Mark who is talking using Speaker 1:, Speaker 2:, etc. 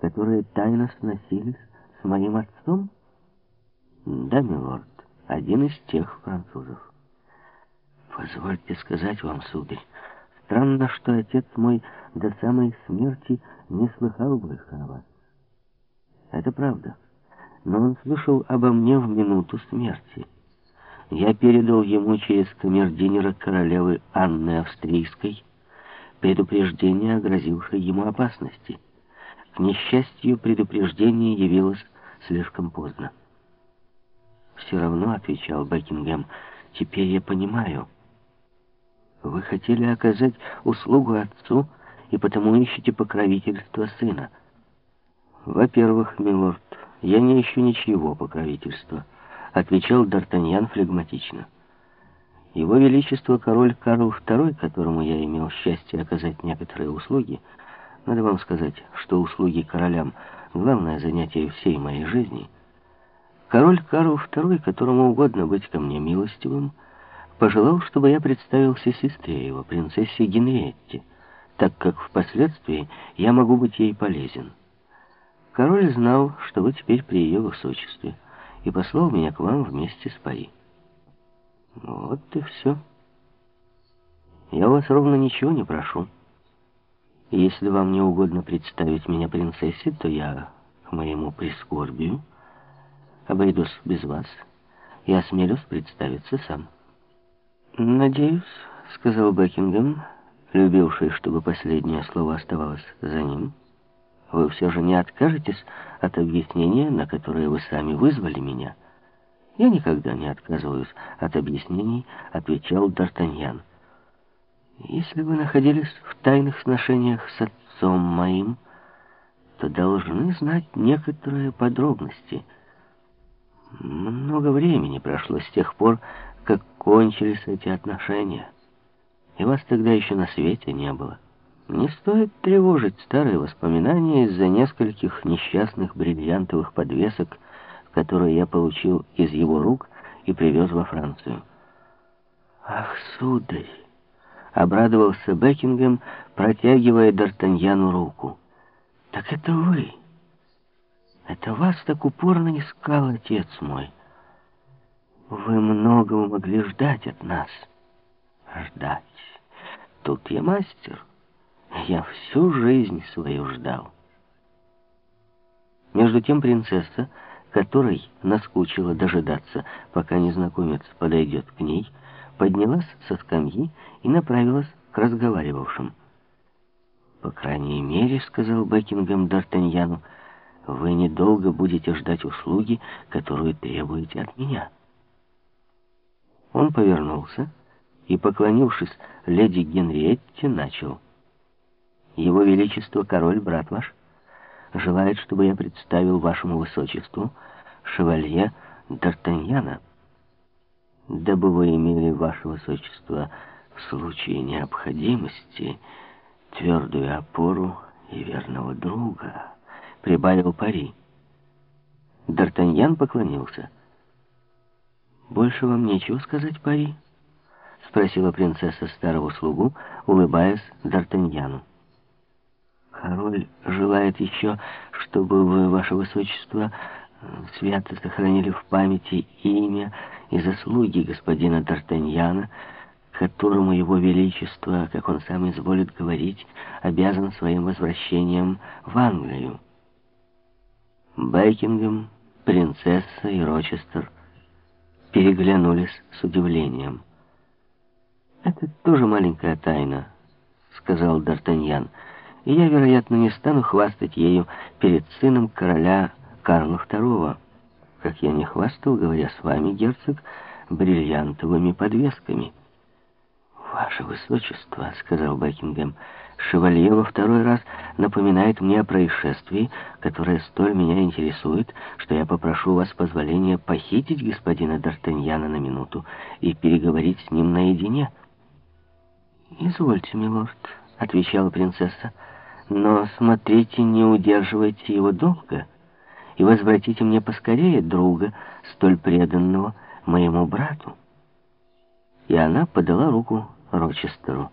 Speaker 1: которые тайно сносились с моим отцом? Да, милорд, один из тех французов. Позвольте сказать вам, сударь, странно, что отец мой до самой смерти не слыхал больше о вас. Это правда. Но он слышал обо мне в минуту смерти. Я передал ему через камердинера королевы Анны Австрийской предупреждение о грозившей ему опасности. К несчастью, предупреждение явилось слишком поздно. «Все равно», — отвечал Бекингем, — «теперь я понимаю. Вы хотели оказать услугу отцу, и потому ищете покровительство сына». «Во-первых, милорд, я не ищу ничего покровительства», — отвечал Д'Артаньян флегматично. «Его Величество король Карл II, которому я имел счастье оказать некоторые услуги, надо вам сказать, что услуги королям — главное занятие всей моей жизни. Король Карл II, которому угодно быть ко мне милостивым, пожелал, чтобы я представился сестре его, принцессе Генриетте, так как впоследствии я могу быть ей полезен». Король знал, что вы теперь при ее высочестве, и послал меня к вам вместе с Пари. Вот и все. Я вас ровно ничего не прошу. Если вам не угодно представить меня принцессе, то я, к моему прискорбию, обойдусь без вас и осмелюсь представиться сам. «Надеюсь», — сказал Бекингем, любивший, чтобы последнее слово оставалось за ним, — вы все же не откажетесь от объяснения, на которое вы сами вызвали меня? Я никогда не отказываюсь от объяснений, отвечал Д'Артаньян. Если вы находились в тайных сношениях с отцом моим, то должны знать некоторые подробности. Много времени прошло с тех пор, как кончились эти отношения, и вас тогда еще на свете не было. Не стоит тревожить старые воспоминания из-за нескольких несчастных бриллиантовых подвесок, которые я получил из его рук и привез во Францию. «Ах, сударь!» — обрадовался Бекингем, протягивая Д'Артаньяну руку. «Так это вы! Это вас так упорно искал отец мой! Вы многого могли ждать от нас. Ждать! Тут я мастер!» Я всю жизнь свою ждал. Между тем принцесса, которой наскучило дожидаться, пока незнакомец подойдет к ней, поднялась со скамьи и направилась к разговаривавшим. «По крайней мере, — сказал Бекингем Д'Артаньяну, — вы недолго будете ждать услуги, которую требуете от меня». Он повернулся и, поклонившись леди Генриетте, начал — его Величество, король, брат ваш, желает, чтобы я представил вашему высочеству шевалье Д'Артаньяна, дабы вы имели, ваше высочество, в случае необходимости твердую опору и верного друга, прибавил Пари. Д'Артаньян поклонился. «Больше вам нечего сказать, Пари?» — спросила принцесса старого слугу, улыбаясь Д'Артаньяну. Король желает еще, чтобы вы, ваше высочество, свято сохранили в памяти имя и заслуги господина Д'Артаньяна, которому его величество, как он сам изволит говорить, обязан своим возвращением в Англию. Бекингем, принцесса и Рочестер переглянулись с удивлением. «Это тоже маленькая тайна», — сказал Д'Артаньян и я, вероятно, не стану хвастать ею перед сыном короля Карла II, как я не хвастал, говоря с вами, герцог, бриллиантовыми подвесками. «Ваше Высочество», — сказал Бекингем, — «шевалье во второй раз напоминает мне о происшествии, которое столь меня интересует, что я попрошу вас позволения похитить господина Д'Артаньяна на минуту и переговорить с ним наедине». «Извольте, милорд», — отвечала принцесса, — но смотрите, не удерживайте его долго и возвратите мне поскорее друга, столь преданного моему брату. И она подала руку Рочестеру.